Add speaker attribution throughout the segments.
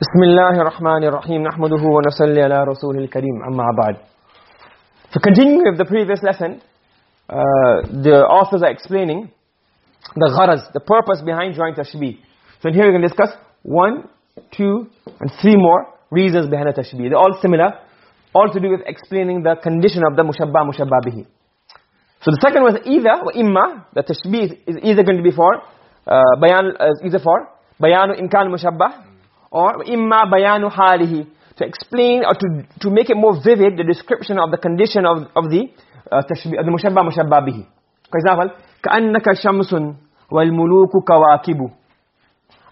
Speaker 1: بسم الله الرحمن الرحيم نحمده ونصلي على رسوله الكريم أما بعد So continuing with the previous lesson uh, the authors are explaining the gharaz, the purpose behind drawing tashbih. So here we can discuss one, two and three more reasons behind the tashbih. They're all similar, all to do with explaining the condition of the mushabba mushabba bihi. So the second was either, or imma, the tashbih is either going to be for uh, bayan, uh, either for bayanu imkan mushabbah or imma bayanu halihi to explain or to to make it more vivid the description of the condition of of the uh, tashbih the mushabba mushabba bihi for example ka'annaka shamsun wal muluku kawakibu.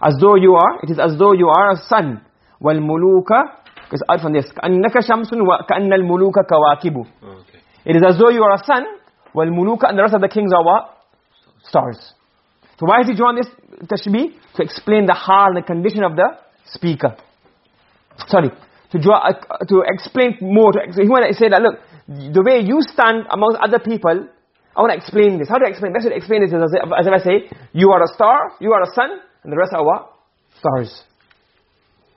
Speaker 1: As though you are it is as though you are a sun. Wal muluka is out from this ka'annaka shamsun wa ka'anna al muluka kawakibu.
Speaker 2: Okay.
Speaker 1: it is as though you are a sun wal muluka and the rest of the kings are what? Stars. So why has he drawn this tashbih to explain the hal and the condition of the speaker sorry to draw a, to explain more to he want to say that look the way you stand among other people i want to explain this how do i explain best way to explain this is as if, as if i say you are a star you are a sun and the rest are what stars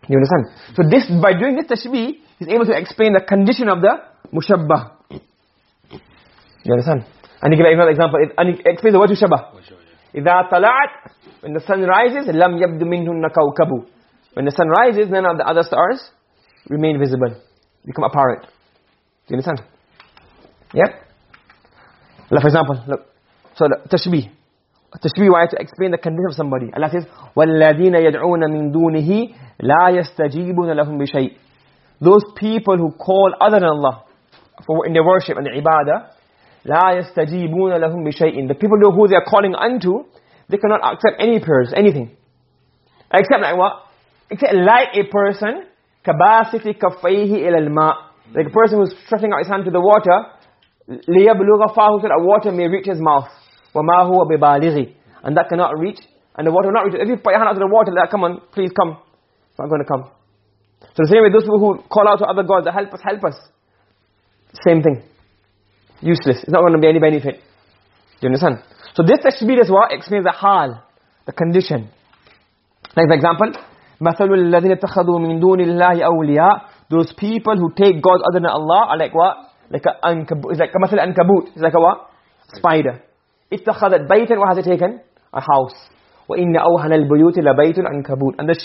Speaker 1: you understand so this by doing this tashbih he's able to explain the condition of the mushabbah you understand and he give another example and he explains the word mushabbah
Speaker 2: What show you?
Speaker 1: إذا طلعت when the sun rises لم يبد منهن كوكب when the sun rises none of the other stars remain visible become apparent do you understand yep like for example look so the tashbih tashbih why to explain the condition of somebody Allah says والذين يدعون من دونه لا يستجيبون لهم بشيء those people who call other than Allah for in their worship and their ibadah لا يستجيبون لهم بشيء the people who they are calling unto they cannot accept any prayers anything except like what except like a person كباسط كفيه إلى الماء like a person who's stretching out his hand to the water ليبلغ فاه so that water may reach his mouth وما هو ببالغ and that cannot reach and the water will not reach if you put your hand out to the water like come on please come it's not going to come so the same way those people who call out to other gods that help us help us same thing useless it's not going to be any benefit do you understand so this tashbih is what explains the hal the condition like for example مثل الذين اتخذوا من دون الله أولياء those people who take gods other than Allah are like what like a ankabut it's like مثل ankabut it's like a what spider اتخذت بيتا what has it taken a house وإن أوهن البيوت لبيت العنكبوت and the,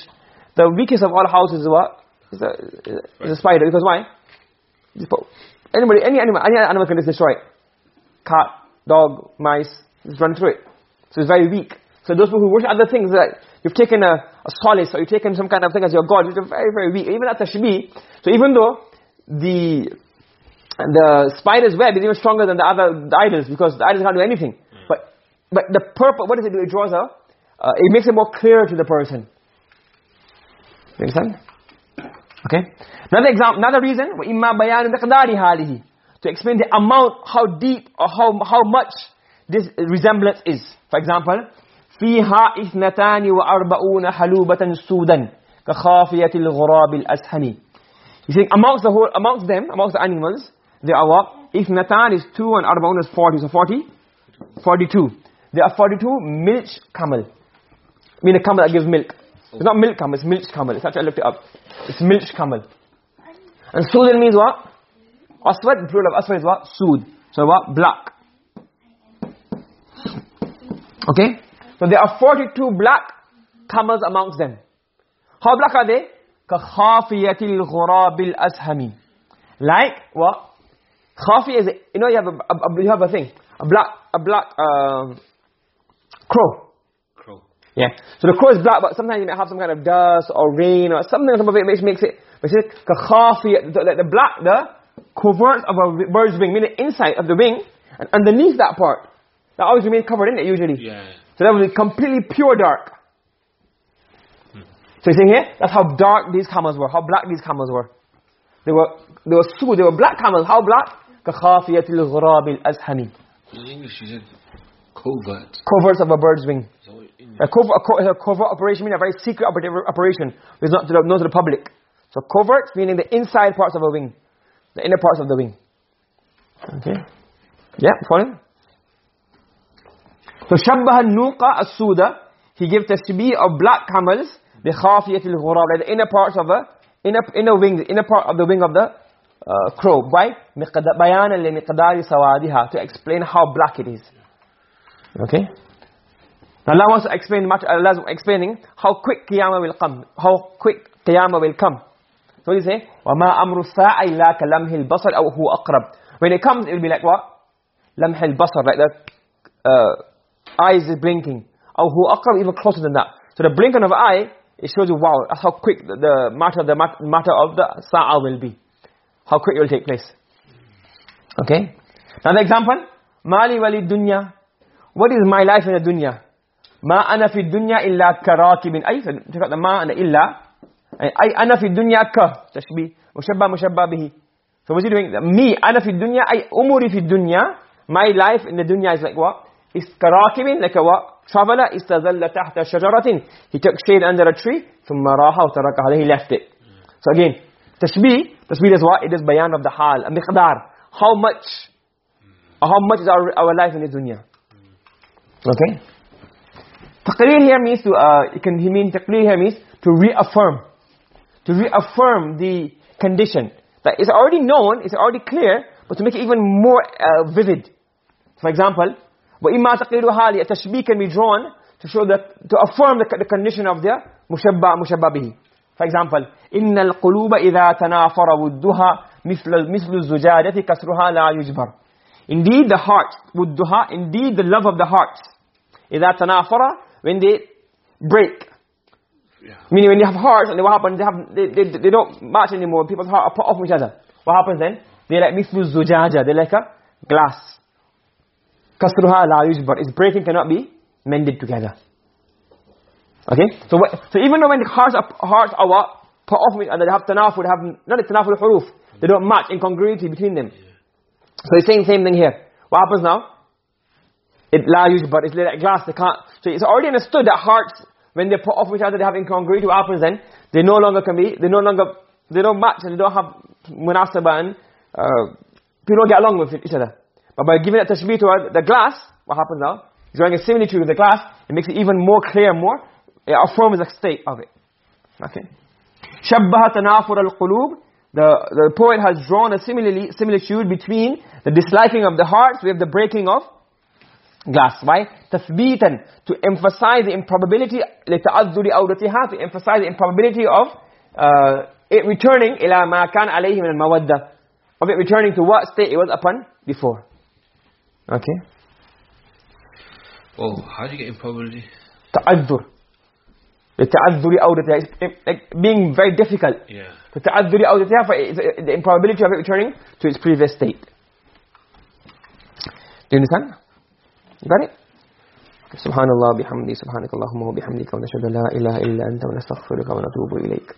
Speaker 1: the weakest of all houses is what is a, is a spider because why anybody any animal any animal can just destroy it cat dog mice just run through it so it's very weak so those people who worship other things like you've taken a, a solace or you've taken some kind of thing as your god which are very very weak even that's a shbi so even though the the spider's web is even stronger than the other the idols because the idols can't do anything but but the purpose what does it do it draws a uh, it makes it more clear to the person you understand okay another example another reason وَإِمَّا بَيَانُ مِقْدَارِ حَالِهِ to explain the amount how deep or how how much this resemblance is for example فيها اثنتان وأربعون حلوبة سودا كخافية الغراب الأسهمي He's saying amongst the whole amongst them amongst the animals there are what اثنتان is 2 and أربعون is 40 so 40 42 there are 42 milch camel I mean a camel that gives milk it's not milk camel it's milch camel it's actually I looked it up it's milch camel and sudan means what aswad plural of aswad is what sud so what black okay so there are 42 black camels amongst them how black are they كخافية الغراب الأسهمي like what khafi is you know you have a, a, a- you have a thing a black a black um crow
Speaker 2: Crow.
Speaker 1: yeah so the crow is black but sometimes you may have some kind of dust or rain or something some of it makes makes it but it's كخافية the, the, the black the covert of a bird's wing meaning inside of the wing and underneath that part that always remains covered in it usually
Speaker 2: Yeah.
Speaker 1: so that was completely pure dark. So you see here, that's how dark these camels were, how black these camels were. They were they were su they were black camels. How black? كخافية الغراب الأزهمي.
Speaker 2: In English, you said covert.
Speaker 1: Coverts of a bird's wing.
Speaker 2: So in
Speaker 1: A covert, a, co- a covert operation means a very secret operative operation, which is not to the, known to the public. So covert meaning the inside parts of a wing, the inner parts of the wing. Okay. Yeah, following? So shabbaha nuqa as-suda, he gave tashbih of black camels بخافية الغراب like the inner parts of the inner inner wing inner part of the wing of the uh, crow why مقدار بيانا لمقدار سوادها to explain how black it is okay now Allah wants to explain much Allah is explaining how quick qiyamah will come how quick qiyamah will come so he say وما أمر الساعة إلا كلمح البصر أو هو أقرب when it comes it will be like what لمح البصر like the uh, eye is blinking. Oh, who aqrab even closer than that. So the blinking of eye, it shows you, wow, that's how quick the, the matter, the matter of the sa'ah will be. How quick it will take place. Okay? Another example. Mali wali dunya. What is my life in the dunya? Ma ana fi dunya illa karakibin. Ay, so check out the ma and the illa. Ay, ana fi dunya ka. Tashbi. Mushabba mushabba bihi. So what's he doing? Me, ana fi dunya, ay umuri fi dunya. My life in the dunya is like what? He took shade under a tree thumma raha wa tarakaha he left it. So again tashbih tashbih is what? It is bayan of the hal a miqdar. How much how much is our, our life in the dunya? Okay. Taqrir here means to uh can he mean taqrir here means to reaffirm to reaffirm the condition. That is already known it's already clear but to make it even more uh, vivid. For example taqriru hali tashbih can be drawn to show that to affirm the, the condition of the mushabba mushabba bihi for example innal quluba idha tanafara wudduha mithla mithlu zujajati kasruha la yujbar indeed the heart wudduha indeed the love of the heart idha tanafara when they break
Speaker 2: Yeah.
Speaker 1: meaning when you have hearts and what happens they have they, they, they don't match anymore people's heart are put off each other what happens then they're like mithlu zujaja they're like a glass kasruha la yujbar its breaking cannot be mended together. Okay? So so even though when the hearts are hearts are what? Put off each other they have tanafur they have not a tanafur huruf they don't match incongruity between them. So he's saying the same thing here. What happens now? It la yujbar it's like glass they can't so it's already understood that hearts when they put off with each other they have incongruity what happens then? They no longer can be they no longer they don't match and they don't have munasaba and uh, people don't get along with each other but by giving that tashbih to uh, the glass what happens now drawing a similitude with the glass it makes it even more clear more it affirms the state of it okay shabbaha tanafur al-qulub the the poet has drawn a similarly similitude between the disliking of the hearts with the breaking of glass why tathbitan to emphasize the improbability لتعذر أودتها to emphasize the improbability of uh, it returning إلى ما كان عليه من المودة of it returning to what state it was upon before okay
Speaker 2: Oh, how do you get improbability?
Speaker 1: تعذر لتعذر أودتها It's like being very difficult
Speaker 2: Yeah.
Speaker 1: to تعذر أودتها for it's- the improbability of it returning to its previous state do you understand you got it سبحان الله بحمده سبحانك اللهم وبحمدك ونشهد لا إله إلا أنت ونستغفرك ونتوب إليك